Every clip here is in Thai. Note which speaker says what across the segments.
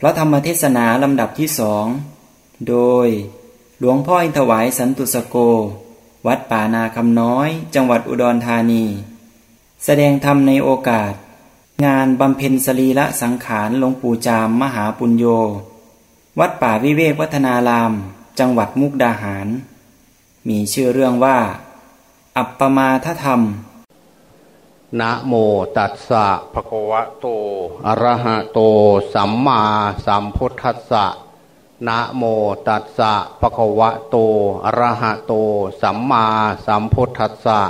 Speaker 1: พระธรรมเทศนาลำดับที่สอง โดย หลวงพ่ออินทวายสันตุสโก วัดป่านาคำน้อย จังหวัดอุดรธานี แสดงธรรมในโอกาส งานบำเพ็ญสรีละสังขารหลวงปู่จามมหาปุญโญวัดป่าวิเวกวัฒนาราม จังหวัดมุกดาหาร มีชื่อเรื่องว่า อัปปมาทธรรม
Speaker 2: นะโมตัสสะภะคะวะโตอะระหะโต สัมมาสัมพุทธัสสะนะโมตัสสะภะคะวะโตอะระหะโต สัมมาสัมพุทธัสสะ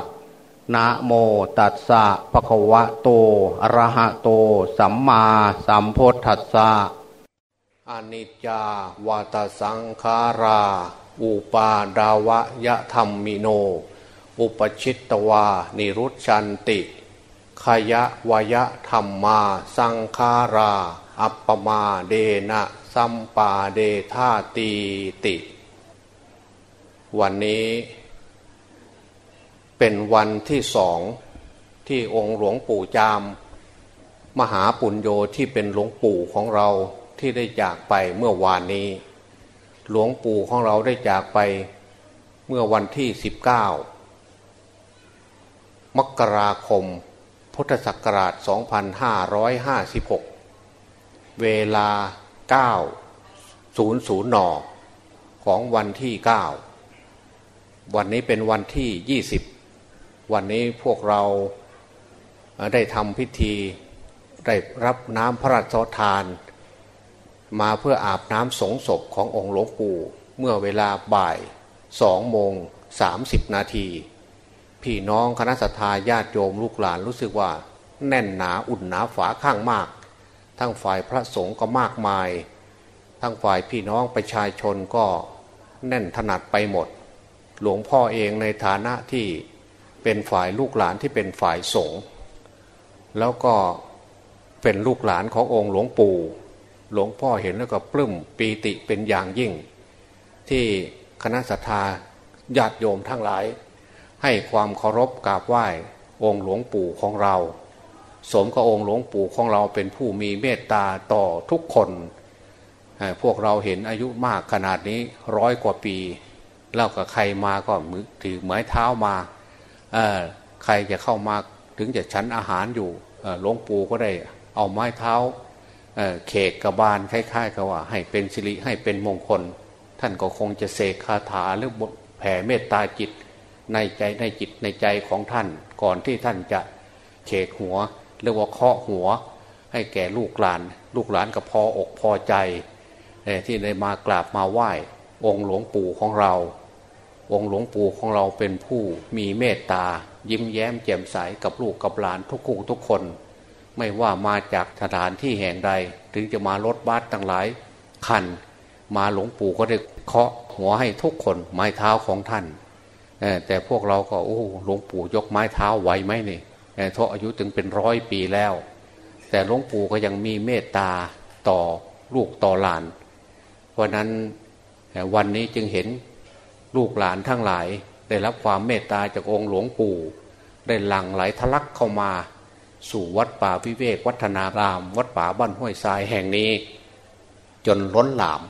Speaker 2: นะโมตัสสะภะคะวะโตอะระหะโต สัมมาสัมพุทธัสสะอนิจจาวาตสังขารา อุปาดาวะยะธรรมิโน อุปชิตตวา นิรุชันติข ยะวยะธรรมมา สังคารา อัปปมาเดนะสัมปาเดธาตีติ วันนี้เป็นวันที่สองที่องค์หลวงปู่จาม มหาปุญโญที่เป็นหลวงปู่ของเราที่ได้จากไปเมื่อวานนี้ หลวงปู่ของเราได้จากไปเมื่อวันที่สิบเก้ามกราคม พุทธศักราช 2556 เวลา 9.00 น ของวันที่ 9 วันนี้เป็นวันที่ 20 วันนี้พวกเราได้ทำพิธี ได้รับน้ำพระราชทาน มาเพื่ออาบน้ำสงศพขององค์หลวงปู่ เมื่อเวลาบ่าย2โมง30 นาที พี่น้องคณะสัตยาญาติโยมลูกหลานรู้สึกว่าแน่นหนาอุ่นหนาฝาข้างมาก ทั้งฝ่ายพระสงฆ์ก็มากมาย ทั้งฝ่ายพี่น้องประชาชนก็แน่นถนัดไปหมด หลวงพ่อเองในฐานะที่เป็นฝ่ายลูกหลานที่เป็นฝ่ายสงฆ์แล้วก็เป็นลูกหลานขององค์หลวงปู่ หลวงพ่อเห็นแล้วก็ปลื้มปีติเป็นอย่างยิ่ง ที่คณะสัตยาญาติโยมทั้งหลาย ให้ความเคารพกราบไหว้องค์หลวงปู่ของเรา สมกับองค์หลวงปู่ของเราเป็นผู้มีเมตตาต่อทุกคนพวกเราเห็นอายุมากขนาดนี้ร้อยกว่าปีแล้วกับใครมาก็มือถือไม้เท้ามาใครจะเข้ามาถึงจะชั้นอาหารอยู่หลวงปู่ก็ได้เอาไม้เท้าเขกกระบาลคล้ายๆกับว่า ให้เป็นสิริให้เป็นมงคล ท่านก็คงจะเสกคาถาหรือแผ่เมตตาจิต ในใจในจิตในใจของท่านก่อนที่ท่านจะเขกหัวเรียกว่าเคาะหัว ให้แก่ลูกหลาน ลูกหลานก็พออกพอใจที่ได้มากราบมาไหว้ องค์หลวงปู่ของเรา องค์หลวงปู่ของเราเป็นผู้มีเมตตา ยิ้มแย้มแจ่มใสกับลูกกับหลานทุกคู่ทุกคน ไม่ว่ามาจากสถานที่แห่งใด ถึงจะมารถบัสตั้งหลายคัน มาหลวงปู่ก็ได้เคาะหัวให้ทุกคนไม้เท้าของท่าน แต่พวกเราก็โอ้หลวงปู่ยกไม้เท้าไหวไหมนี่เพราะอายุถึงเป็นร้อยปีแล้ว แต่หลวงปู่ก็ยังมีเมตตาต่อลูกต่อหลาน เพราะนั้นวันนี้จึงเห็นลูกหลานทั้งหลาย ได้รับความเมตตาจากองค์หลวงปู่ ได้หลั่งไหลทะลักเข้ามา สู่วัดป่าวิเวกวัฒนาราม วัดป่าบ้านห้วยทรายแห่งนี้ จนล้นหลาม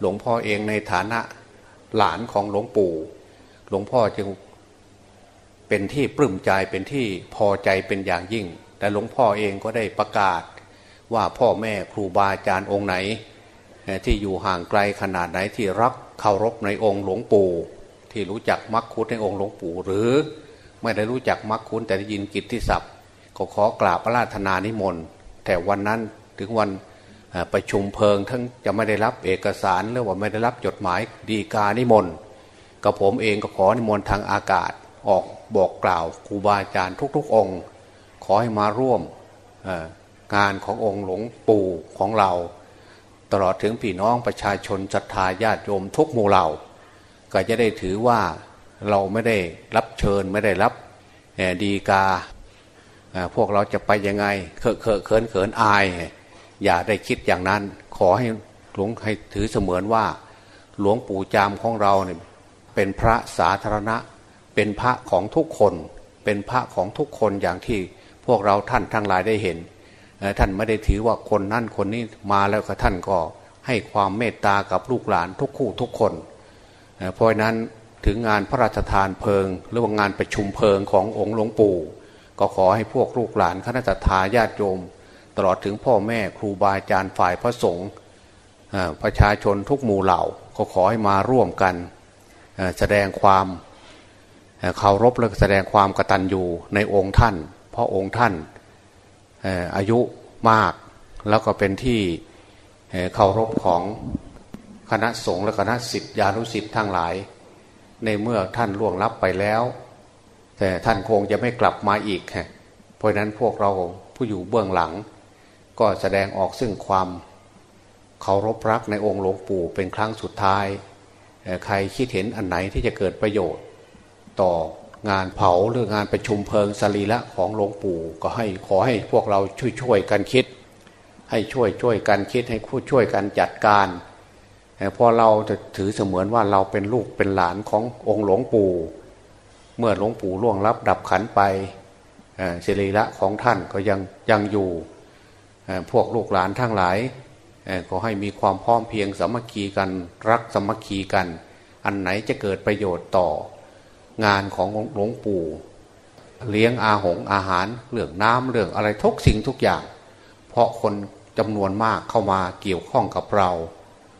Speaker 2: หลวงพ่อเองในฐานะหลานของหลวงปู่ หลวงพ่อจึงเป็นที่ปลื้มใจเป็นที่พอใจเป็นอย่างยิ่ง แต่หลวงพ่อเองก็ได้ประกาศว่าพ่อแม่ครูบาอาจารย์องค์ไหน ที่อยู่ห่างไกลขนาดไหนที่รักเคารพในองค์หลวงปู่ที่รู้จักมักคุดในองค์หลวงปู่ หรือไม่ได้รู้จักมักคุ้นแต่ได้ยินกิตติศัพท์ ก็ขอกราบพระราธนานิมนต์ แต่วันนั้นถึงวันประชุมเพลิงทั้งจะไม่ได้รับเอกสารหรือว่าไม่ได้รับจดหมายดีกานิมนต์ กับผมเองก็ขอนิมนต์ทางอากาศออกบอกกล่าวครูบาอาจารย์ทุก ๆ องค์ ขอให้มาร่วมงานขององค์หลวงปู่ของเรา ตลอดถึงพี่น้องประชาชนศรัทธาญาติโยมทุกหมู่เหล่า ก็จะได้ถือว่าเราไม่ได้รับเชิญไม่ได้รับดีกาพวกเราจะไปยังไงเคอะเคอะเขินเขินอาย อย่าได้คิดอย่างนั้น ขอให้หลวงให้ถือเสมือนว่า หลวงปู่จามของเราเนี่ย เป็นพระสาธารณะ เป็นพระของทุกคน เป็นพระของทุกคนอย่างที่พวกเราท่านทั้งหลายได้เห็น ท่านไม่ได้ถือว่าคนนั่นคนนี้มาแล้วก็ท่านก็ให้ความเมตตากับลูกหลานทุกคู่ทุกคน เพราะนั้นถึงงานพระราชทานเพลิง หรือว่างานประชุมเพลิงขององค์หลวงปู่ ก็ขอให้พวกลูกหลานคณะทาญาติโยม ตลอดถึงพ่อแม่ครูบาอาจารย์ฝ่ายพระสงฆ์ประชาชนทุกหมู่เหล่าก็ขอให้มาร่วมกัน แสดงความเคารพและแสดงความกตัญญูในองค์ท่าน เพราะองค์ท่านอายุมากแล้วก็เป็นที่เคารพของคณะสงฆ์และคณะสิทธิานุสิทธิ์ทั้งหลาย ในเมื่อท่านล่วงลับไปแล้ว แต่ท่านคงจะไม่กลับมาอีกเพราะนั้นพวกเราผู้อยู่เบื้องหลัง ก็แสดงออกซึ่งความเคารพรักในองค์หลวงปู่เป็นครั้งสุดท้าย ใครคิดเห็นอันไหนที่จะเกิดประโยชน์ ต่องานเผาหรืองานประชุมเพลิงสรีละของหลวงปู่ก็ให้ขอให้พวกเราช่วยช่วยกันคิด ให้ช่วยช่วยกันคิดให้คู่ช่วยกันจัดการพอเราจะถือเสมือนว่าเราเป็นลูกเป็นหลานขององค์หลวงปู่ เมื่อหลวงปู่ล่วงลับดับขันไปสรีละของท่านก็ยังยังอยู่พวกลูกหลานทั้งหลาย ก็ให้มีความพร้อมเพียงสามัคคีกันรักสามัคคีกัน อันไหนจะเกิดประโยชน์ต่อ งานของหลวงปู่ เลี้ยงอาหงอาหารเรื่องน้ำเรื่องอะไรทุกสิ่งทุกอย่าง เพราะคนจำนวนมากเข้ามาเกี่ยวข้องกับเรา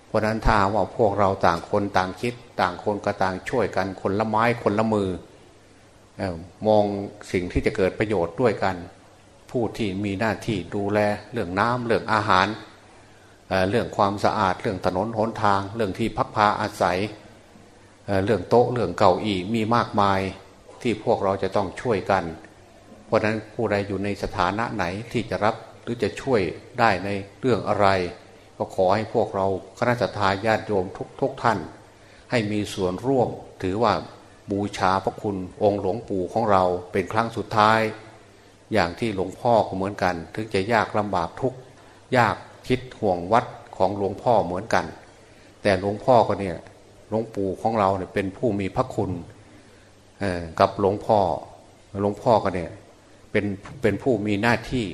Speaker 2: เพราะนั้นถ้าว่าพวกเราต่างคนต่างคิด ต่างคนก็ต่างช่วยกันคนละไม้คนละมือมองสิ่งที่จะเกิดประโยชน์ด้วยกัน ผู้ที่มีหน้าที่ดูแลเรื่องน้ำเรื่องอาหาร เรื่องความสะอาดเรื่องถนนหนทาง เรื่องที่พักพาอาศัยเรื่องโต๊ะเรื่องเก่าอีมีมากมายที่พวกเราจะต้องช่วยกัน เพราะนั้นผู้ใดอยู่ในสถานะไหนที่จะรับหรือจะช่วยได้ในเรื่องอะไร ก็ขอให้พวกเราคณะทาญาติโยมทุกทกท่าน ให้มีส่วนร่วมถือว่าบูชาพระคุณองค์หลวงปู่ของเราเป็นครั้งสุดท้าย อย่างที่หลวงพ่อก็เหมือนกัน ถึงจะยากลำบากทุกยาก คิดห่วงวัดของหลวงพ่อเหมือนกัน แต่หลวงพ่อก็เนี่ยหลวงปู่ของเราเนี่ยเป็นผู้มีพระคุณกับหลวงพ่อหลวงพ่อก็เนี่ยเป็นเป็นผู้มีหน้าที่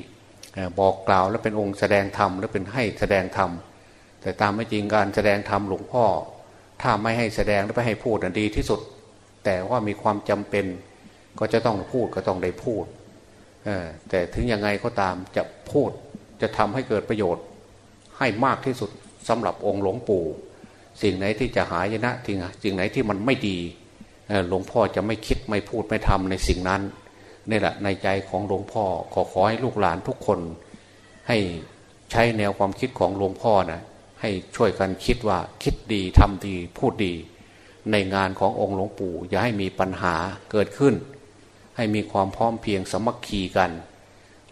Speaker 2: บอกกล่าวและเป็นองค์แสดงธรรมและเป็นให้แสดงธรรมแต่ตามไม่จริงการแสดงธรรมหลวงพ่อ ถ้าไม่ให้แสดงและไม่ให้พูดดีที่สุด แต่ว่ามีความจำเป็นก็จะต้องพูดก็ต้องได้พูดแต่ถึงยังไงก็ตามจะพูดจะทำให้เกิดประโยชน์ ให้มากที่สุดสำหรับองค์หลวงปู่ สิ่งไหนที่จะหายนะทิ้งสิ่งไหนที่มันไม่ดีหลวงพ่อจะไม่คิดไม่พูดไม่ทำในสิ่งนั้นนี่แหละในใจของหลวงพ่อขอขอให้ลูกหลานทุกคน ให้ใช้แนวความคิดของหลวงพ่อนะให้ช่วยกันคิดว่าคิดดีทำดีพูดดี ในงานขององค์หลวงปู่ อย่าให้มีปัญหาเกิดขึ้น ให้มีความพร้อมเพียงสมัคคีกัน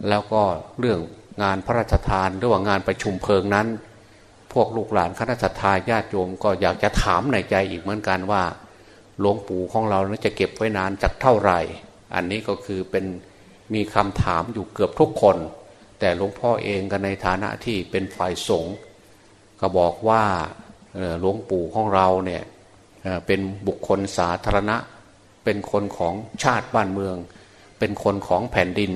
Speaker 2: แล้วก็เรื่อง งานพระราชทานหรือว่างานประชุมเพลิงนั้น พวกลูกหลานคณะสัตยาญาติโยมก็อยากจะถามในใจอีกเหมือนกันว่า หลวงปู่ของเราจะเก็บไว้นานจากเท่าไหร่ อันนี้ก็คือเป็นมีคำถามอยู่เกือบทุกคน แต่หลวงพ่อเองกันในฐานะที่เป็นฝ่ายสงฆ์ก็บอกว่าหลวงปู่ของเราเนี่ยเป็นบุคคลสาธารณะ เป็นคนของชาติบ้านเมือง เป็นคนของแผ่นดิน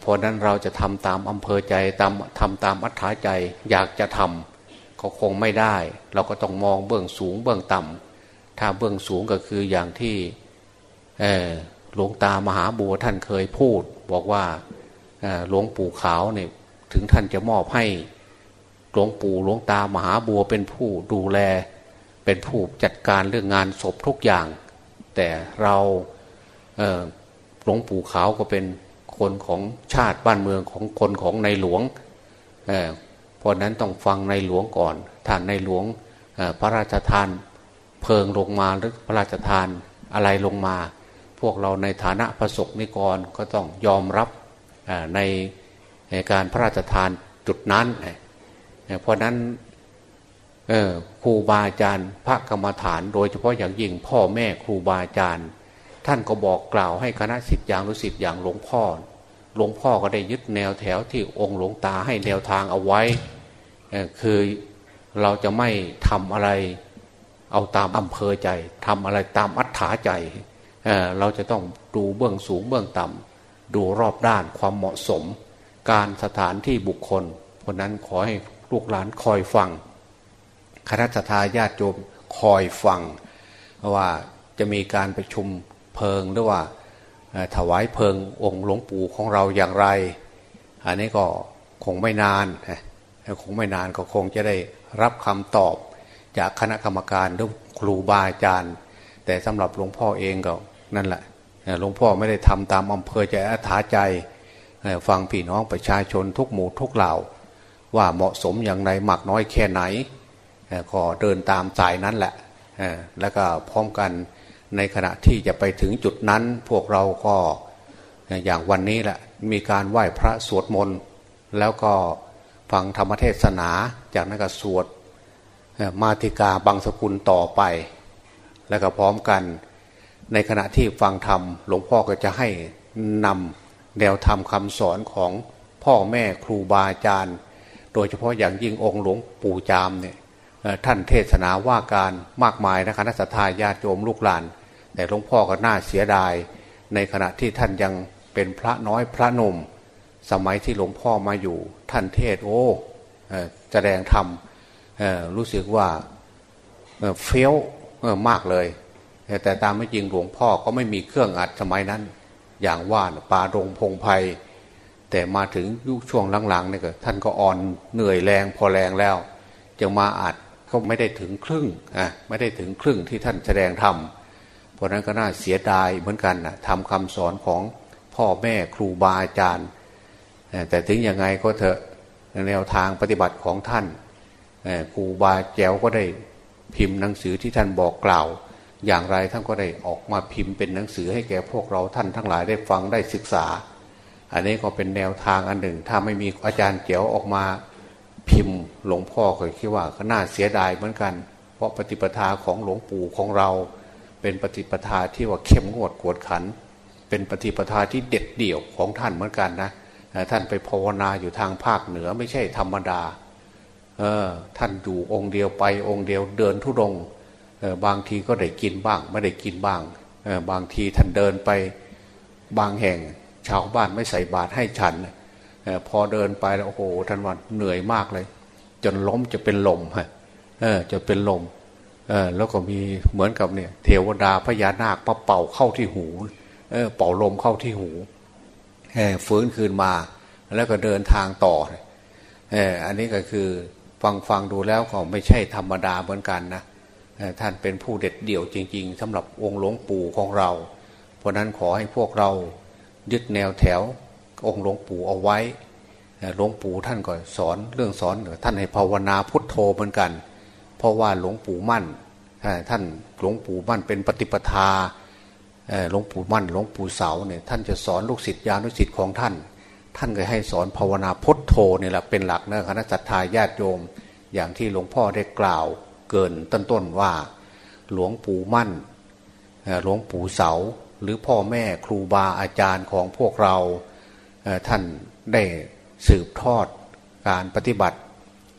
Speaker 2: เพราะนั้นเราจะทำตามอำเภอใจตามทำตามอัธยาใจอยากจะทำก็คงไม่ได้ เราก็ต้องมองเบื้องสูงเบื้องต่ำถ้าเบื้องสูงก็คืออย่างที่หลวงตามหาบัวท่านเคยพูด บอกว่าหลวงปู่ขาวเนี่ยถึงท่านจะมอบให้หลวงปู่หลวงตามหาบัวเป็นผู้ดูแล เป็นผู้จัดการเรื่องงานศพทุกอย่าง แต่เราหลวงปู่ขาวก็เป็น คนของชาติบ้านเมืองของคนของในหลวงเพราะนั้นต้องฟังในหลวงก่อนท่านในหลวงพระราชทานเพลิงลงมาหรือพระราชทานอะไรลงมา พวกเราในฐานะประสบนิกรก็ต้องยอมรับในการพระราชทานจุดนั้น เพราะนั้นครูบาอาจารย์พระกรรมฐาน โดยเฉพาะอย่างยิ่งพ่อแม่ครูบาอาจารย์ ท่านก็บอกกล่าวให้คณะสิทธิ์อย่างรู้สิทธิ์อย่างหลวงพ่อ หลวงพ่อก็ได้ยึดแนวแถวที่องค์หลวงตาให้แนวทางเอาไว้ คือเราจะไม่ทำอะไรเอาตามอำเภอใจทำอะไรตามอัธยาใจเเราจะต้องดูเบื้องสูงเบื้องต่ำดูรอบด้านความเหมาะสม การสถานที่บุคคลเพราะนั้นขอให้ลูกหลานคอยฟังคณะทาญาติโยมคอยฟังว่าจะมีการประชุมเพลิงหรือว่า ถวายเพลิงองค์หลวงปู่ของเราอย่างไร อันนี้ก็คงไม่นานคงไม่นานก็คงจะได้รับคำตอบจากคณะกรรมการหรือครูบาอาจารย์ แต่สำหรับหลวงพ่อเองก็นั่นแหละหลวงพ่อไม่ได้ทำตามอำเภอใจอาถาใจฟังพี่น้องประชาชนทุกหมู่ทุกเหล่า ว่าเหมาะสมอย่างไรหมักน้อยแค่ไหนก็เดินตามสายนั้นแหละแล้วก็พร้อมกัน ในขณะที่จะไปถึงจุดนั้นพวกเราก็อย่างวันนี้แหละมีการไหว้พระสวดมนต์แล้วก็ฟังธรรมเทศนาจากนั้นก็สวดมาติกาบางสกุลต่อไป แล้วก็พร้อมกันในขณะที่ฟังธรรมหลวงพ่อก็จะให้นำแนวธรรมคำสอนของพ่อแม่ครูบาอาจารย์ โดยเฉพาะอย่างยิ่งองค์หลวงปู่จามเนี่ยท่านเทศนาว่าการมากมายนะคณะสัตยาญาติโยมลูกหลาน แต่หลวงพ่อก็น่าเสียดาย ในขณะที่ท่านยังเป็นพระน้อยพระนม สมัยที่หลวงพ่อมาอยู่ ท่านเทศโอ้แสดงธรรมรู้สึกว่าเฟี้ยวมากเลย แต่ตามไม่จริงหลวงพ่อก็ไม่มีเครื่องอัดสมัยนั้น อย่างว่าป่าดงพงไพแต่มาถึงยุคช่วงหลังๆนี่ยท่านก็อ่อนเหนื่อยแรงพอแรงแล้ว จึงมาอัดก็ไม่ได้ถึงครึ่งอะไม่ได้ถึงครึ่งที่ท่านแสดงธรรมเราะนั้นก็น่าเสียดายเหมือนกันนะทำคำสอนของพ่อแม่ครูบาอาจารย์ แต่ถึงยังไงก็เถอะแนวทางปฏิบัติของท่านครูบาแจ้วก็ได้พิมพ์หนังสือที่ท่านบอกกล่าว อย่างไรท่านก็ได้ออกมาพิมพ์เป็นหนังสือให้แก่พวกเราท่านทั้งหลายได้ฟังได้ศึกษา อันนี้ก็เป็นแนวทางอันหนึ่ง ถ้าไม่มีอาจารย์เจียวออกมาพิมพ์หลวงพ่อเคยคิดว่าก็น่าเสียดายเหมือนกัน เพราะปฏิปทาของหลวงปู่ของเรา เป็นปฏิปทาที่ว่าเข้มงวดกวดขัน เป็นปฏิปทาที่เด็ดเดี่ยวของท่านเหมือนกันนะท่านไปภาวนาอยู่ทางภาคเหนือไม่ใช่ธรรมดาเออท่านอยู่องค์เดียวไปองค์เดียวเดินทุดงบางทีก็ได้กินบ้าง ไม่ได้กินบ้าง บางทีท่านเดินไปบางแห่งชาวบ้านไม่ใส่บาตรให้ฉัน พอเดินไปแล้วโอ้โหท่านวันเหนื่อยมากเลย จนล้มจะเป็นลมฮะเออจะเป็นลม เออแล้วก็มีเหมือนกับเนี่ย เทวดาพญานาคปเป่าเข้าที่หู เออ เป่าลมเข้าที่หูเออฟื้นคืนมา แล้วก็เดินทางต่อเอออันนี้ก็คือฟังฟังดูแล้วก็ไม่ใช่ธรรมดาเหมือนกันนะท่านเป็นผู้เด็ดเดี่ยวจริง ๆสำหรับองค์หลวงปู่ของเรา เพราะนั้นขอให้พวกเรายึดแนวแถวองค์หลวงปู่เอาไว้หลวงปู่ท่านก็สอนเรื่องสอนท่านให้ภาวนาพุทโธเหมือนกัน เพราะว่าหลวงปู่มั่นท่านหลวงปู่มั่นเป็นปฏิปทาหลวงปู่มั่นหลวงปู่เสาเนี่ยท่านจะสอนลูกศิษย์ญาณุศิษย์ของท่าน ท่านก็ให้สอนภาวนาพุทโธเนี่ยแหละเป็นหลักนะคณะสัตยาญาติโยม อย่างที่หลวงพ่อได้กล่าวเกินต้นๆว่า หลวงปู่มั่นหลวงปู่เสาหรือพ่อแม่ครูบาอาจารย์ของพวกเราท่านได้สืบทอดการปฏิบัติ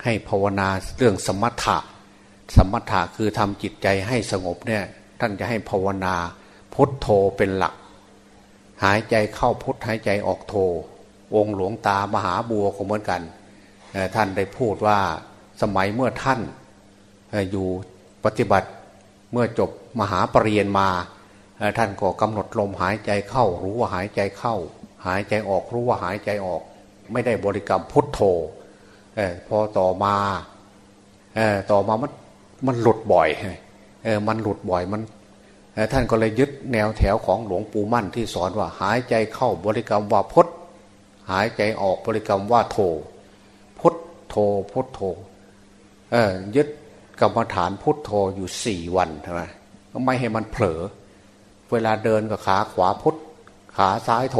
Speaker 2: ให้ภาวนาเรื่องสมถะ สมถะคือทำจิตใจให้สงบเนี่ยท่านจะให้ภาวนาพุทโธเป็นหลัก หายใจเข้าพุทหายใจออกโธองค์หลวงตามหาบัวของเหมือนกัน ท่านได้พูดว่าสมัยเมื่อท่านอยู่ปฏิบัติเมื่อจบมหาปรริญญามาท่านก็กำหนดลมหายใจเข้า รู้ว่าหายใจเข้า หายใจออกรู้ว่าหายใจออก ไม่ได้บริกรรมพุทโธพอต่อมาต่อมามัน มันหลุดบ่อยเออมันหลุดบ่อยมันท่านก็เลยยึดแนวแถวของหลวงปู่มั่นที่สอนว่า หายใจเข้าบริกรรมว่าพุทหายใจออกบริกรรมว่าโธพุทโธพุทโธยึดกรรมฐานพุทโธอยู่สี่วันใช่ไหมไม่ให้มันเผลอ เวลาเดินกับขาขวาพุทขาซ้ายโธ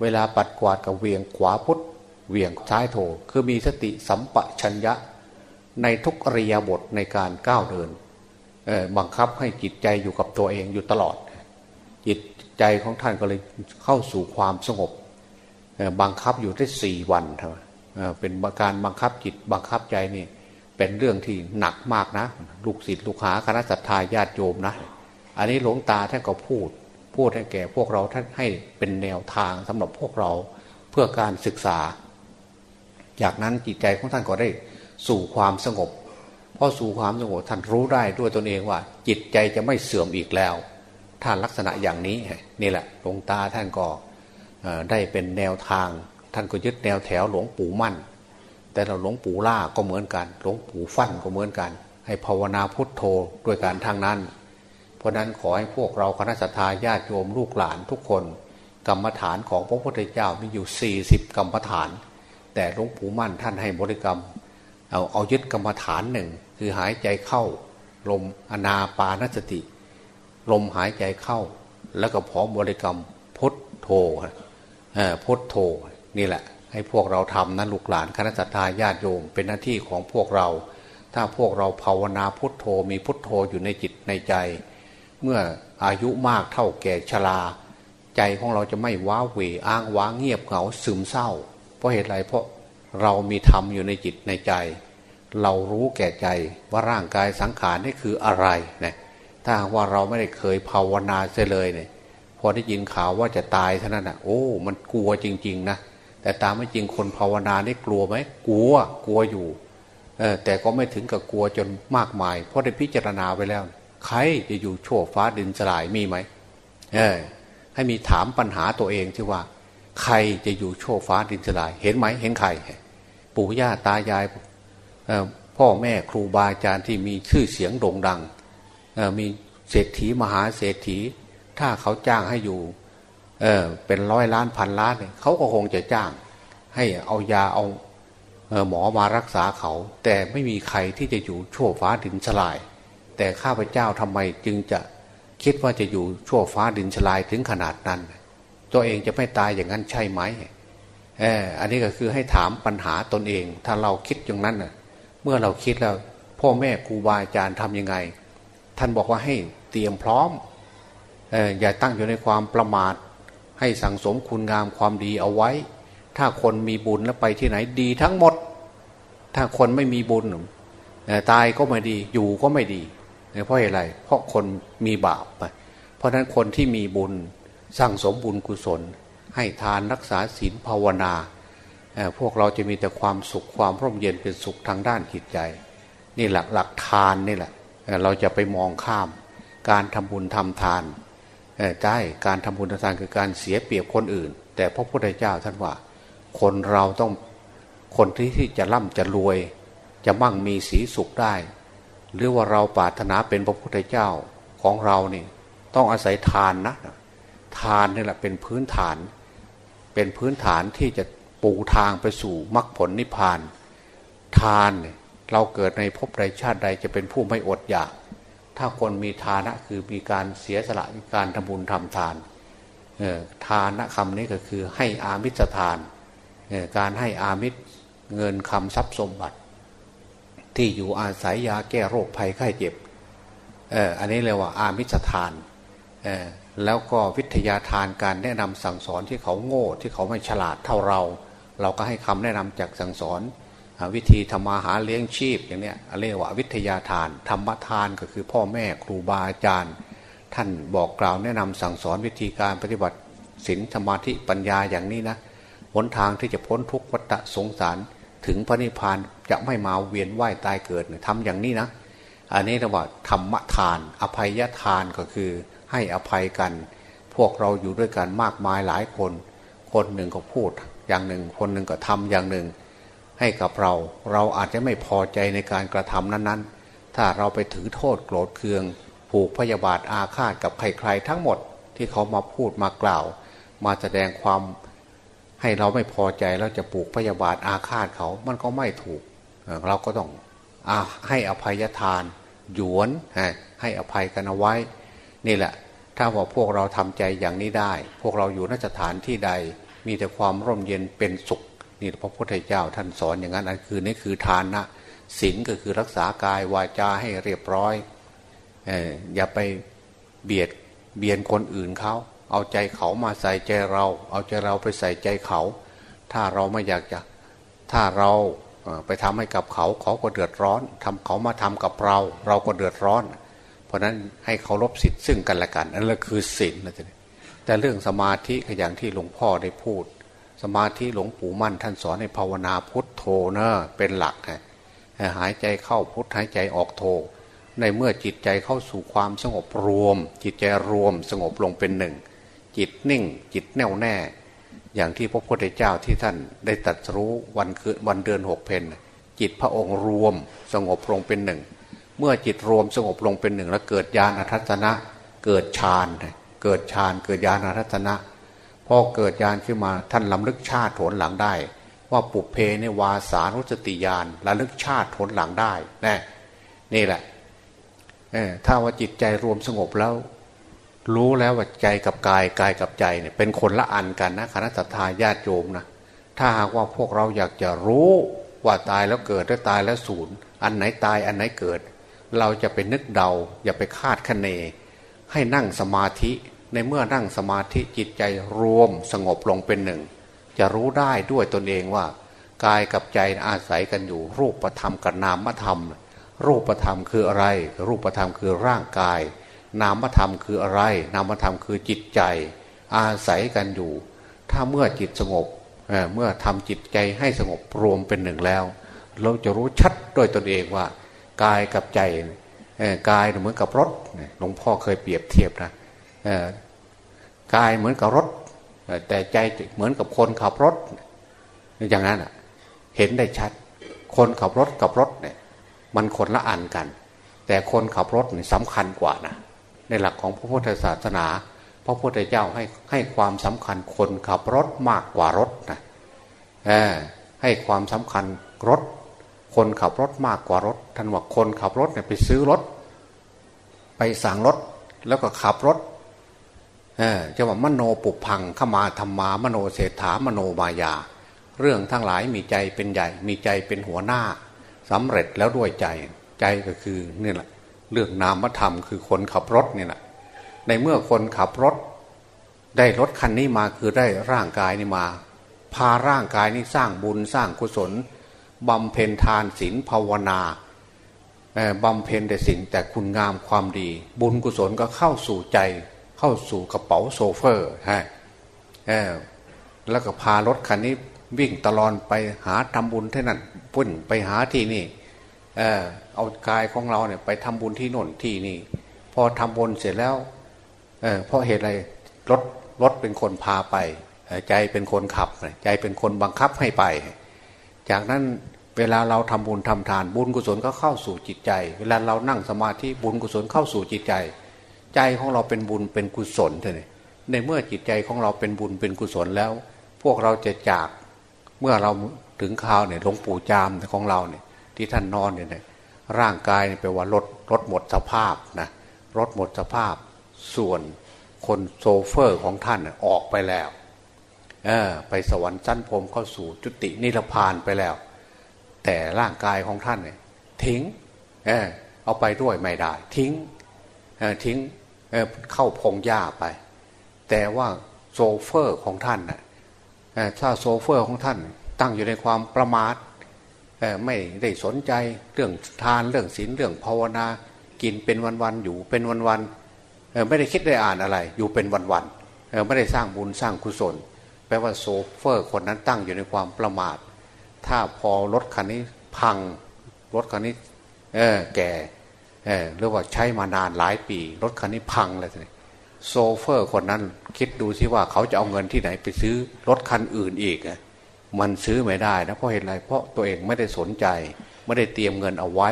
Speaker 2: เวลาปัดกวาดกับเวียงขวาพุทธเวียงซ้ายโถ คือมีสติสัมปชัญญะ ในทุกอริยบทในการก้าวเดินบังคับให้จิตใจอยู่กับตัวเองอยู่ตลอด จิตใจของท่านก็เลยเข้าสู่ความสงบบังคับอยู่ได้สี่วันเป็นการบังคับจิตบังคับใจนี่เป็นเรื่องที่หนักมากนะ ลูกศิษย์ลูกหาคณะสัตยาญาติโยมนะ อันนี้หลวงตาท่านก็พูด พูดให้แก่พวกเราท่านให้เป็นแนวทางสำหรับพวกเราเพื่อการศึกษา จากนั้นจิตใจของท่านก็ได้ สู่ความสงบพอสู่ความสงบท่านรู้ได้ด้วยตนเองว่า จิตใจจะไม่เสื่อมอีกแล้วท่านลักษณะอย่างนี้นี่แหละหลวงตาท่านก็ได้เป็นแนวทาง ท่านก็ยึดแนวแถวหลวงปู่มั่น แต่เราหลวงปู่ล่าก็เหมือนกัน หลวงปู่ฟั่นก็เหมือนกัน ให้ภาวนาพุทโธด้วยการทางนั้น เพราะนั้นขอให้พวกเราคณะสัตยาญาติโยมลูกหลานทุกคน กรรมฐานของพระพุทธเจ้ามีอยู่ 40 กรรมฐาน แต่หลวงปู่มั่นท่านให้บริกรรม เอาเอายึดกรรมฐานหนึ่ง คือหายใจเข้า ลมอนาปานสติ ลมหายใจเข้า แล้วก็พร้อมบริกรรมพุทโธพุทโธนี่แหละ ให้พวกเราทำนั้นลูกหลานคณะสัตยาญาติโยมเป็นหน้าที่ของพวกเรา ถ้าพวกเราภาวนาพุทโธมีพุทโธอยู่ในจิตในใจ เมื่ออายุมากเท่าแก่ชราใจของเราจะไม่ว้าเหวอ้างว้างเงียบเหงาซึมเศร้า เพราะเหตุไรเพราะ เรามีธรรมอยู่ในจิตในใจ เรารู้แก่ใจว่าร่างกายสังขารนี่คืออะไรเนี่ยถ้าว่าเราไม่ได้เคยภาวนาเสียเลยเนี่ยพอได้ยินข่าวว่าจะตายเท่านั้นอะโอ้มันกลัวจริง ๆ นะแต่ตามไม่จริงคนภาวนาได้กลัวไหมกลัวกลัวอยู่เออแต่ก็ไม่ถึงกับกลัวจนมากมาย เพราะได้พิจารณาไปแล้ว ใครจะอยู่โชว์ฟ้าดินสลายมีไหมเออให้มีถามปัญหาตัวเองที่ว่า ใครจะอยู่โชว์ฟ้าดินสลาย เห็นไหมเห็นใคร ปู่ย่าตายายพ่อแม่ครูบาอาจารย์ที่มีชื่อเสียงโด่งดังมีเศรษฐีมหาเศรษฐี ถ้าเขาจ้างให้อยู่เเป็นร้อยล้านพันล้านเนี่ยเขาก็คงจะจ้าง ให้เอายาเอาหมอมารักษาเขา แต่ไม่มีใครที่จะอยู่ชั่วฟ้าดินสลาย แต่ข้าพเจ้าทำไมจึงจะคิดว่าจะอยู่ชั่วฟ้าดินสลายถึงขนาดนั้น ตัวเองจะไม่ตายอย่างนั้นใช่ไหม เอออันนี้ก็คือให้ถามปัญหาตนเอง ถ้าเราคิดอย่างนั้นเน่ะ เมื่อเราคิดแล้ว พ่อแม่ครูบาอาจารย์ทำยังไง ท่านบอกว่าให้เตรียมพร้อมออย่าตั้งอยู่ในความประมาท ให้สั่งสมคุณงามความดีเอาไว้ ถ้าคนมีบุญแล้วไปที่ไหนดีทั้งหมด ถ้าคนไม่มีบุญตายก็ไม่ดีอยู่ก็ไม่ดีเพราะอะไร เพราะคนมีบาปเพราะนั้นคนที่มีบุญสั่งสมบุญกุศล ให้ทานรักษาศีลภาวนาพวกเราจะมีแต่ความสุขความร่มเย็นเป็นสุขทางด้านจิตใจ นี่หลักหลักทานนี่แหละเราจะไปมองข้าม การทำบุญทำทานใช่การทำบุญทำทานคือการเสียเปรียบคนอื่น แต่พระพุทธเจ้าท่านว่า คนเราต้องคนที่ที่จะร่ำจะรวย จะมั่งมีสีสุขได้ หรือว่าเราปรารถนาเป็นพระพุทธเจ้าของเรานี่ต้องอาศัยทานนะทานนี่แหละเป็นพื้นฐาน เป็นพื้นฐานที่จะปูทางไปสู่มรรคผลนิพพาน ทานเราเกิดในภพใดชาติใดจะเป็นผู้ไม่อดอยาก ถ้าคนมีทานะคือมีการเสียสละมีการทำบุญทำทานทานะคำนี้ก็คือให้อามิสทาน การให้อามิสเงินคำทรัพย์สมบัติ ที่อยู่อาศัยยาแก้โรคภัยไข้เจ็บอันนี้เรียกว่าอามิสทาน แล้วก็วิทยาทานการแนะนำสั่งสอนที่เขาโง่ที่เขาไม่ฉลาดเท่าเรา เราก็ให้คำแนะนำจากสั่งสอน วิธีทำมาหาเลี้ยงชีพอย่างเนี้ยเรียกว่าวิทยาทาน ธรรมทานก็คือพ่อแม่ครูบาอาจารย์ ท่านบอกกล่าวแนะนำสั่งสอนวิธีการปฏิบัติศีลสมาธิปัญญาอย่างนี้นะหนทางที่จะพ้นทุกข์วัฏสงสารถึงพระนิพพานจะไม่มาเวียนว่ายตายเกิดทำอย่างนี้นะ อันนี้เรียกว่าธรรมทาน อภัยทานก็คือ ให้อภัยกัน พวกเราอยู่ด้วยกันมากมายหลายคน คนหนึ่งก็พูดอย่างหนึ่ง คนหนึ่งก็ทำอย่างหนึ่ง ให้กับเรา เราอาจจะไม่พอใจในการกระทำนั้นๆ ถ้าเราไปถือโทษโกรธเคือง ผูกพยาบาทอาฆาตกับใครๆทั้งหมดที่เขามาพูดมากล่าว มาแสดงความให้เราไม่พอใจแล้วจะปลูกพยาบาทอาฆาตเขา มันก็ไม่ถูก เราก็ต้องอให้อภัยทาน หยวนให้อภัยกันเอาไว้ นี่แหละ ถ้าว่าพวกเราทำใจอย่างนี้ได้ พวกเราอยู่นสถานที่ใด มีแต่ความร่มเย็นเป็นสุข นี่พระพุทธเจ้าท่านสอนอย่างนั้นอันคือนี่คือทานนะศีลก็คือรักษากายวาจาให้เรียบร้อยอย่าไปเบียดเบียนคนอื่นเขาเอาใจเขามาใส่ใจเรา เอาใจเราไปใส่ใจเขา ถ้าเราไม่อยากจะถ้าเราไปทำให้กับเขาเขาก็เดือดร้อนทำเขามาทำกับเรา เราก็เดือดร้อนเราะนั้นให้เคารพสิทธิ์ซึ่งกันและกันนั่นแหละคือศีลนะจ๊ะแต่เรื่องสมาธิอย่างที่หลวงพ่อได้พูด สมาธิหลวงปู่มั่นท่านสอนให้ภาวนาพุทโธเนะเป็นหลักหายใจเข้าพุทหายใจออกโธในเมื่อจิตใจเข้าสู่ความสงบรวม จิตใจรวมสงบลงเป็นหนึ่ง จิตนิ่ง จิตแน่วแน่ อย่างที่พระพุทธเจ้าที่ท่านได้ตัดรู้วันคืนวันเดือนหกเพนจิตพระองค์รวมสงบลงเป็นหนึ่ง เมื่อจิตรวมสงบลงเป็นหนึ่งแล้วเกิดญาณทัศนะ เกิดฌานเกิดฌานเกิดญาณทัศนะพอเกิดญาณขึ้นมาท่านลำลึกชาติผลหลังได้ ว่าปุเพในวาสานุสติญาณระลึกชาติผลหลังได้น่นี่แหละถ้าว่าจิตใจรวมสงบแล้ว รู้แล้วว่าใจกับกายกายกับใจเนี่ยเป็นคนละอันกันนะคณะสัตยาญาติโยมนะถ้าหากว่าพวกเราอยากจะรู้ว่าตายแล้วเกิดแล้วตายแล้วสูญอันไหนตายอันไหนเกิด เราจะไปนึกเดา อย่าไปคาดคะเน ให้นั่งสมาธิในเมื่อนั่งสมาธิจิตใจรวมสงบลงเป็นหนึ่ง จะรู้ได้ด้วยตนเองว่า กายกับใจอาศัยกันอยู่ รูปธรรมกับนามธรรม รูปธรรมคืออะไร รูปธรรมคือร่างกาย นามธรรมคืออะไร นามธรรมคือจิตใจ อาศัยกันอยู่ ถ้าเมื่อจิตสงบเเมื่อทำจิตใจให้สงบรวมเป็นหนึ่งแล้ว เราจะรู้ชัดด้วยตนเองว่า กายกับใจกายเหมือนกับรถหลวงพ่อเคยเปรียบเทียบนะกายเหมือนกับรถ แต่ใจเหมือนกับคนขับรถ อย่างนั้นเห็นได้ชัด คนขับรถกับรถเนี่ย มันคนละอันกัน แต่คนขับรถนี่สำคัญกว่านะในหลักของพระพุทธศาสนา พระพุทธเจ้าให้ให้ความสำคัญคนขับรถมากกว่ารถนะให้ความสำคัญรถ คนขับรถมากกว่ารถท่านว่าคนขับรถเนี่ยไปซื้อรถ ไปสั่งรถแล้วก็ขับรถจะว่ามโนปุพังขมาธรรมามโนเศรษฐามโนมายา เรื่องทั้งหลายมีใจเป็นใหญ่ มีใจเป็นหัวหน้าสำเร็จแล้วด้วยใจใจก็คือนี่แหละเรื่องนามธรรมคือคนขับรถนี่แหละในเมื่อคนขับรถ ได้รถคันนี้มาคือได้ร่างกายนี่มา พาร่างกายนี้สร้างบุญสร้างกุศล บำเพ็ญทานศีลภาวนาบำเพ็ญแต่สิ่งแต่คุณงามความดี บุญกุศลก็เข้าสู่ใจ เข้าสู่กระเป๋าโซเฟอร์ฮะแล้วก็พารถคันนี้วิ่งตลอดไปหาทำบุญที่นั่นพุ่นไปหาที่นี่เออเอากายของเราเนี่ยไปทำบุญที่โน่นที่นี่ พอทำบุญเสร็จแล้วเออเพราะเหตุอะไรรถรถเป็นคนพาไป ใจเป็นคนขับ ใจเป็นคนบังคับให้ไป จากนั้น เวลาเราทำบุญทำทาน บุญกุศลก็เข้าสู่จิตใจ เวลาเรานั่งสมาธิบุญกุศลเข้าสู่จิตใจ ใจของเราเป็นบุญเป็นกุศลเท่านี้ในเมื่อจิตใจของเราเป็นบุญเป็นกุศลแล้ว พวกเราจะจากเมื่อเราถึงคราวเนี่ยหลวงปู่จามของเราเนี่ยที่ท่านนอนเนี่ยร่างกายเนี่ยแปลว่ารถรถหมดสภาพนะรถหมดสภาพ ส่วนคนโซเฟอร์ของท่านออกไปแล้วเออไปสวรรค์ชั้นพรมเข้าสู่จุตินิพพานไปแล้ว แต่ร่างกายของท่านเนี่ยทิ้งเออเอาไปด้วยไม่ได้ ทิ้งเออทิ้งเออเข้าพงหญ้าไป แต่ว่าโซเฟอร์ของท่านน่ะถ้าโซเฟอร์ของท่านตั้งอยู่ในความประมาทไม่ได้สนใจเรื่องทานเรื่องศีลเรื่องภาวนา กินเป็นวันๆอยู่เป็นวันๆไม่ได้คิดได้อ่านอะไร อยู่เป็นวันๆไม่ได้สร้างบุญสร้างกุศล แปลว่าโซเฟอร์คนนั้นตั้งอยู่ในความประมาท ถ้าพอรถคันนี้พังรถคันนี้เออแก่เออเรียกว่าใช้มานานหลายปี รถคันนี้พังเลยทีนี้โซเฟอร์คนนั้นคิดดูสิว่าเขาจะเอาเงินที่ไหนไปซื้อรถคันอื่นอีกมันซื้อไม่ได้นะเพราะเหตุไรเพราะตัวเองไม่ได้สนใจ ไม่ได้เตรียมเงินเอาไว้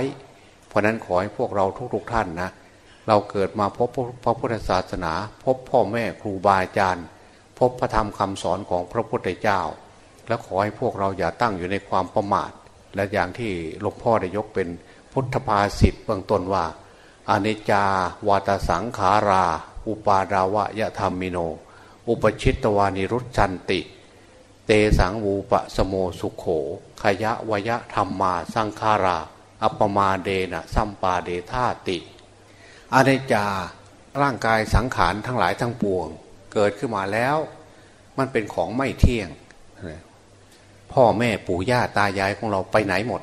Speaker 2: เพราะนั้นขอให้พวกเราทุกๆท่านนะเราเกิดมาพบพระพุทธศาสนา พบพ่อแม่ครูบาอาจารย์ พบพระธรรมคำสอนของพระพุทธเจ้า และขอให้พวกเราอย่าตั้งอยู่ในความประมาท และอย่างที่หลวงพ่อได้ยกเป็นพุทธภาษิตเบื้องต้นว่าอเนจาวาตสังขารา อุปาดาวะยะธรรมิโน อุปชิตวานิรุชันติ เตสังวูปะสโมสุขโข ขยะวยะธรรมมาสังขารา อัปมาเดนะสัมปาเดธาติอเนจาร่างกายสังขารทั้งหลายทั้งปวง เกิดขึ้นมาแล้ว มันเป็นของไม่เที่ยง พ่อแม่ปู่ย่าตายายของเราไปไหนหมด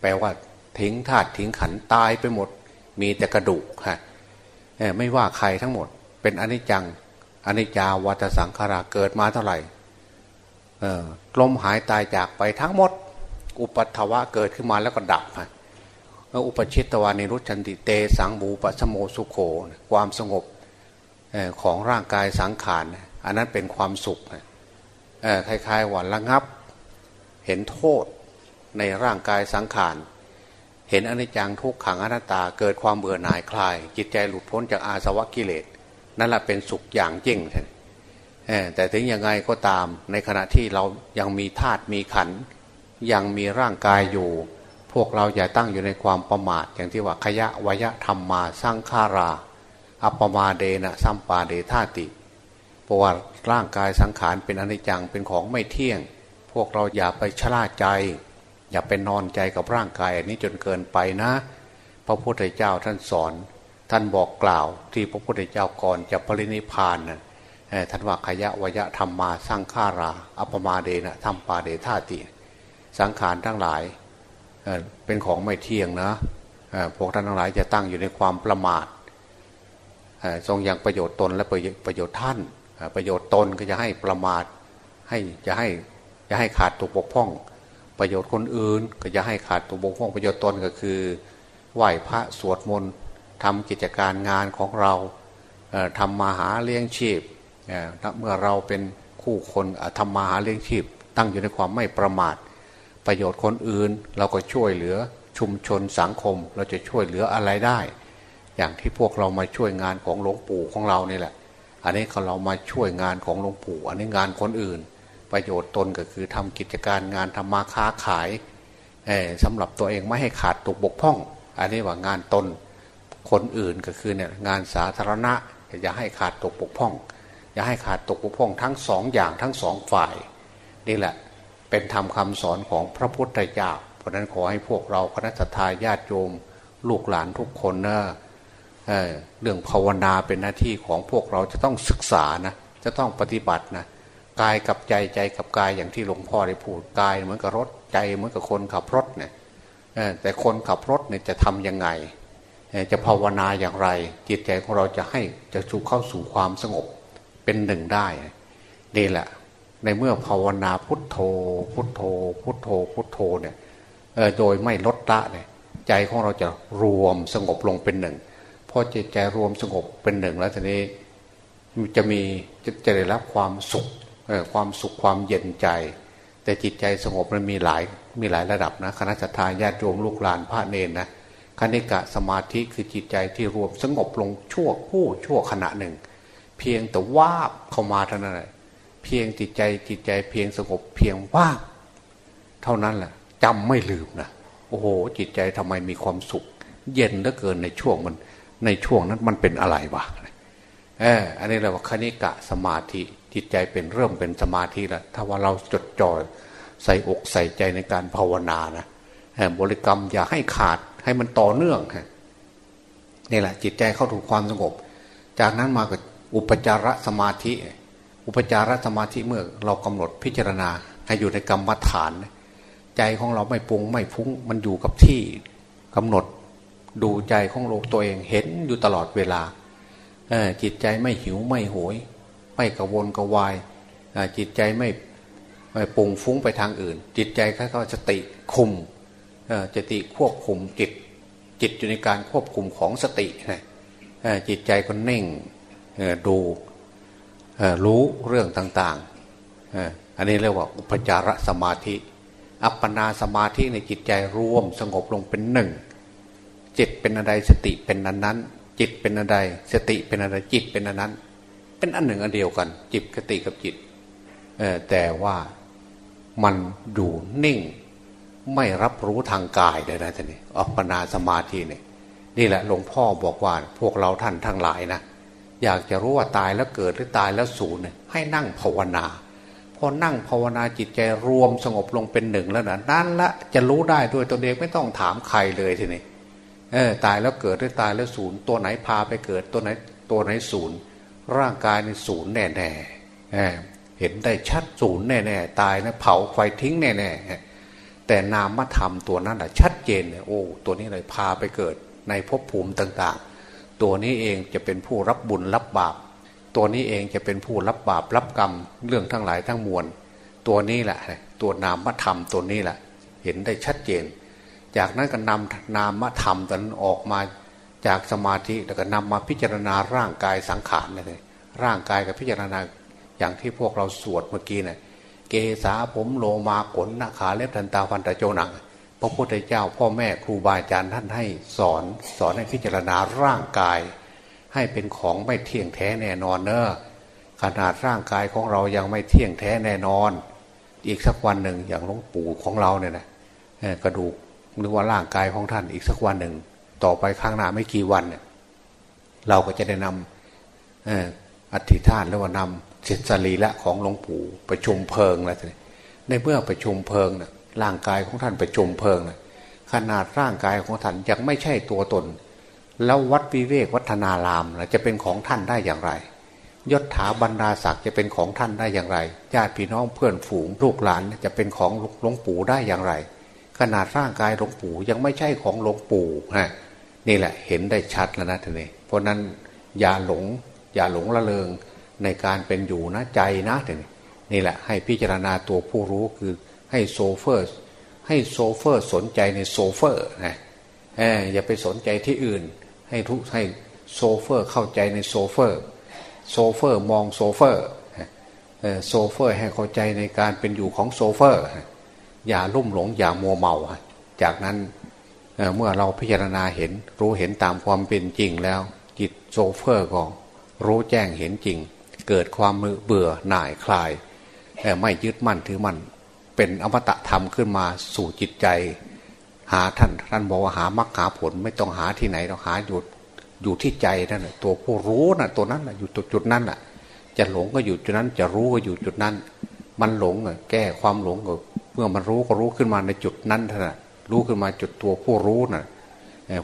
Speaker 2: แปลว่าทิ้งธาตุทิ้งขันตายไปหมด มีแต่กระดูกฮะไม่ว่าใครทั้งหมด เป็นอนิจจังอนิจจาวัตสังขาราเกิดมาเท่าไหร่ลมหายตายจากไปทั้งหมด อุปัตวะเกิดขึ้นมาแล้วก็ดับฮะอุปชิตวานิรุชันติเตสังบูปสโมสุโขความสงบของร่างกายสังขาร อันนั้นเป็นความสุขคล้ายๆว่าระงับ เห็นโทษในร่างกายสังขาร เห็นอนิจจังทุกขังอนัตตาเกิดความเบื่อหน่ายคลาย จิตใจหลุดพ้นจากอาสวะกิเลสนั่นแหละเป็นสุขอย่างยิ่งแต่ถึงยังไงก็ตามในขณะที่เรายังมีธาตุมีขัน ยังมีร่างกายอยู่ พวกเราอย่าตั้งอยู่ในความประมาท อย่างที่ว่าขยะวยะธรรมมาสร้างฆารา อัปมาเดนะสัมปาเดธาติเพราะว่าร่างกายสังขารเป็นอนิจจังเป็นของไม่เที่ยง พวกเราอย่าไปชราใจ อย่าไปนอนใจกับร่างกายอันนี้จนเกินไปนะ พระพุทธเจ้าท่านสอน ท่านบอกกล่าว ที่พระพุทธเจ้าก่อนจะปรินิพานนะท่านว่าขยะวยะธรรมมาสร้างฆารา อัปมาเดนะธรรมปาเดธาติ สังขารทั้งหลายเป็นของไม่เที่ยงนะพวกท่านทั้งหลายจะตั้งอยู่ในความประมาททรงยังประโยชน์ตนและประโยชน์ท่าน ประโยชน์ตนก็จะให้ประมาท ให้จะให้ จะให้ขาดตัวบกพร่อง ประโยชน์คนอื่น ก็จะให้ขาดตัวบกพร่องประโยชน์ตนก็คือ ไหว้พระสวดมนต์ทำกิจการงานของเราทำมาหาเลี้ยงชีพเมื่อเราเป็นคู่คนทำมาหาเลี้ยงชีพ ตั้งอยู่ในความไม่ประมาท ประโยชน์คนอื่น เราก็ช่วยเหลือชุมชนสังคม เราจะช่วยเหลืออะไรได้ อย่างที่พวกเรามาช่วยงานของหลวงปู่ของเรานี่แหละ อันนี้เขาเรามาช่วยงานของหลวงปู่ อันนี้งานคนอื่น ประโยชน์ตนก็คือทำกิจการงานทำมาค้าขายสำหรับตัวเองไม่ให้ขาดตกบกพร่อง อันนี้ว่างานตนคนอื่นก็คือเนี่ยงานสาธารณะอย่าให้ขาดตกบกพร่อง อย่าให้ขาดตกบกพร่องทั้งสองอย่างทั้งสองฝ่ายนี่แหละเป็นธรรมคาสอนของพระพุทธเจ้าเพราะนั้นขอให้พวกเราคณะทาญาติโยมลูกหลานทุกคนนะเเรื่องภาวนาเป็นหน้าที่ของพวกเราจะต้องศึกษานะจะต้องปฏิบัตินะ กายกับใจใจกับกายอย่างที่หลวงพ่อได้พูดกายเหมือนกับรถใจเหมือนกับคนขับรถเนี่ยแต่คนขับรถเนี่ยจะทํำยังไง จะภาวนาอย่างไร จิตใจของเราจะให้จะสู่เข้าสู่ความสงบเป็นหนึ่งได้นี่แหละ ในเมื่อภาวนาพุทโธ พุทโธ พุทโธ พุทโธเนี่ยโดยไม่ลดละเนี่ยใจของเราจะรวมสงบลงเป็นหนึ่งพอใจใจรวมสงบเป็นหนึ่งแล้วทีนี้จะมีจะจะได้รับความสุข ความสุขความเย็นใจ แต่จิตใจสงบมันมีหลายมีหลายระดับนะคณะทาญาติโยมลูกหลานพระเนนนะคณิกะสมาธิคือจิตใจที่รวมสงบลงชั่วผู้ชั่วขณะหนึ่ง เพียงแต่ว่าเข้ามาเท่านั้นแหละเพียงจิตใจจิตใจเพียงสงบเพียงว่าเท่านั้นแหละจำไม่ลืมนะโอ้โห จิตใจทำไมมีความสุข เย็นเหลือเกินในช่วงมันในช่วงนั้นมันเป็นอะไรวะเอออันนี้เราว่าคณิกะสมาธิ จิตใจเป็นเริ่มเป็นสมาธิแล้วถ้าว่าเราจดจ่อใส่อกใส่ใจในการภาวนานะบริกรรมอย่าให้ขาดให้มันต่อเนื่องนี่แหละจิตใจเข้าถูกความสงบ จากนั้นมาก็อุปจารสมาธิ อุปจารสมาธิเมื่อเรากำหนดพิจารณาให้อยู่ในกรรมฐาน ใจของเราไม่ปุงไม่ฟุ้งมันอยู่กับที่กำหนดดูใจของโลกตัวเองเห็นอยู่ตลอดเวลาจิตใจไม่หิวไม่โหย ไม่กระวนกระวายจิตใจไม่ไม่ปุ่งฟุ้งไปทางอื่น จิตใจค่อยๆสติคุมสติควบคุมจิต จิตอยู่ในการควบคุมของสติจิตใจก็เน่งดูรู้เรื่องต่างๆ อันนี้เรียกว่าอุปจารสมาธิ อัปปนาสมาธิในจิตใจรวมสงบลงเป็นหนึ่ง จิตเป็นอะไรสติเป็นอันนั้นจิตเป็นอะไรสติเป็นอะไรจิตเป็นอันนั้น เป็นอันหนึ่งอันเดียวกัน จิตกติกับจิตแต่ว่ามันอยู่นิ่ง ไม่รับรู้ทางกายเลยนะท่านนี่อัปปนาสมาธินี่นี่แหละหลวงพ่อบอกว่า พวกเราท่านทั้งหลายนะอยากจะรู้ว่าตายแล้วเกิดหรือตายแล้วสูญเนี่ยให้นั่งภาวนาพอนั่งภาวนาจิตใจรวมสงบลงเป็นหนึ่งแล้วนะนั่นละจะรู้ได้ด้วยตัวเองไม่ต้องถามใครเลยทีนี้เออตายแล้วเกิดหรือตายแล้วสูญตัวไหนพาไปเกิดตัวไหนตัวไหนสูญ ร่างกายในสูญแน่แน่เห็นได้ชัดสูญแน่แน่ตายนะเผาไฟทิ้งแน่แน่แต่นามธรรมตัวนั้นแหะชัดเจนเลยโอ้ตัวนี้เลยพาไปเกิดในภพภูมิต่างตัวนี้เองจะเป็นผู้รับบุญรับบาป ตัวนี้เองจะเป็นผู้รับบาปรับกรรมเรื่องทั้งหลายทั้งมวล ตัวนี้แหละ ตัวนามธรรมตัวนี้แหละ เห็นได้ชัดเจน จากนั้นก็นำนามธรรมตอนออกมา จากสมาธิแล้วก็นำมาพิจารณาร่างกายสังขารเลยร่างกายกับพิจารณาอย่างที่พวกเราสวดเมื่อกี้เนะี่ยเกษาผมโลมาขนนาขาเล็บทันตาฟันตะโจหนังพระพุทธเจ้าพ่อแม่ครูบาอาจารย์ท่านให้สอนสอนให้พิจารณาร่างกาย ให้เป็นของไม่เที่ยงแท้แน่นอนเนอะขนาดร่างกายของเรายังไม่เที่ยงแท้แน่นอน อีกสักวันหนึ่งอย่างหลวงปู่ของเราเนี่ยนะกระดูกหรือว่าร่างกายของท่านอีกสักวันหนึ่ง ต่อไปข้างหน้าไม่กี่วันเนี่ยเราก็จะได้นำอธิษฐานแล้วว่านำเศษสรีละของหลวงปู่ไปชมเพลิงแล้วในเมื่อไปชมเพลิงเนี่ยร่างกายของท่านไปชมเพลิงเนี่ยขนาดร่างกายของท่านยังไม่ใช่ตัวตน แล้ววัดวิเวกวัฒนารามนะจะเป็นของท่านได้อย่างไรยศถาบรรดาศักดิ์จะเป็นของท่านได้อย่างไรญาติพี่น้องเพื่อนฝูงลูกหลานจะเป็นของหลวงปู่ได้อย่างไร ขนาดร่างกายหลวงปู่ยังไม่ใช่ของหลวงปู่ฮะ นี่แหละเห็นได้ชัดแล้วนะท่านเองเพราะนั้นอย่าหลง อย่าหลงละเลงในการเป็นอยู่นะใจนะท่านนี่แหละให้พิจารณาตัวผู้รู้คือให้โซเฟอร์ ให้โซเฟอร์สนใจในโซเฟอร์นะอย่าไปสนใจที่อื่น ให้ทุกให้โซเฟอร์เข้าใจในโซเฟอร์โซเฟอร์มองโซเฟอร์โซเฟอร์ให้เข้าใจในการเป็นอยู่ของโซเฟอร์ อย่าลุ่มหลงอย่ามัวเมา จากนั้น เมื่อเราพิจารณาเห็น รู้เห็นตามความเป็นจริงแล้ว จิตโซเฟอร์ก็รู้แจ้งเห็นจริง เกิดความมือเบื่อหน่ายคลายไม่ยึดมั่นถือมั่นเป็นอมตะธรรมขึ้นมาสู่จิตใจ หาท่านท่านบอกว่าหามรรคหาผลไม่ต้องหาที่ไหนเราหาอยู่อยู่ที่ใจนั่นแหละตัวผู้รู้น่ะตัวนั้นน่ะอยู่จุดจุดนั้นน่ะ จะหลงก็อยู่จุดนั้น จะรู้ก็อยู่จุดนั้น มันหลงอะแก้ความหลงก็เมื่อมันรู้ก็รู้ขึ้นมาในจุดนั้นเท่านั้น รู้ขึ้นมาจุดตัวผู้รู้น่ะ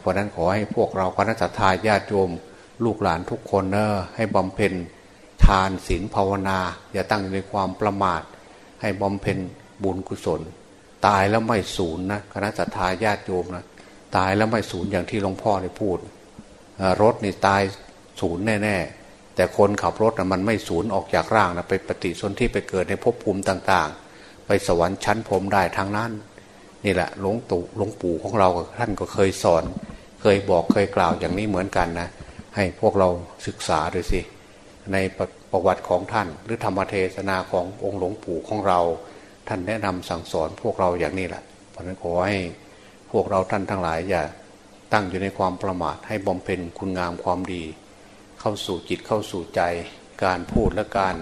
Speaker 2: เพราะนั้นขอให้พวกเราคณะสัตยาญาติโยมลูกหลานทุกคนเนอะให้บำเพ็ญทานศีลภาวนา อย่าตั้งในความประมาท ให้บำเพ็ญบุญกุศล ตายแล้วไม่สูญนะคณะสัตยาญาติโยมนะตายแล้วไม่สูญอย่างที่หลวงพ่อได้พูดรถนี่ตายสูญแน่ๆ แต่คนขับรถนะมันไม่สูญออกจากร่างนะไปปฏิสนธิไปเกิดในภพภูมิต่างๆ ไปสวรรค์ชั้นพรมได้ทางนั้น นี่แหละหลวงตู่หลวงปู่ของเราท่านก็เคยสอน เคยบอกเคยกล่าวอย่างนี้เหมือนกันนะ ให้พวกเราศึกษาดูสิในประประวัติของท่าน หรือธรรมเทศนาขององค์หลวงปู่ของเรา ท่านแนะนำสั่งสอนพวกเราอย่างนี้แหละเพราะนั้นขอให้พวกเราท่านทั้งหลายอย่าตั้งอยู่ในความประมาทให้บำเพ็ญคุณงามความดี เข้าสู่จิตเข้าสู่ใจ การพูดและการ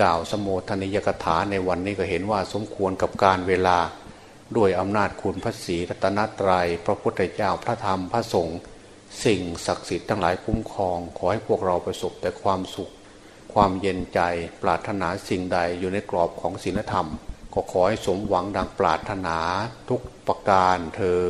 Speaker 2: กล่าวสมโภชนิยกถาในวันนี้ก็เห็นว่าสมควรกับการเวลา ด้วยอำนาจคุณพระศรีรัตนตรยัย พระพุทธเจ้าพระธรรมพระสงฆ์สิ่งศักดิ์สิทธิ์ทั้งหลายคุ้มครอง ขอให้พวกเราประสบแต่ความสุข ความเย็นใจปรารถนาสิ่งใดอยู่ในกรอบของศีลธรรม ก็ขอให้สมหวังดังปรารถนาทุกประการเทอ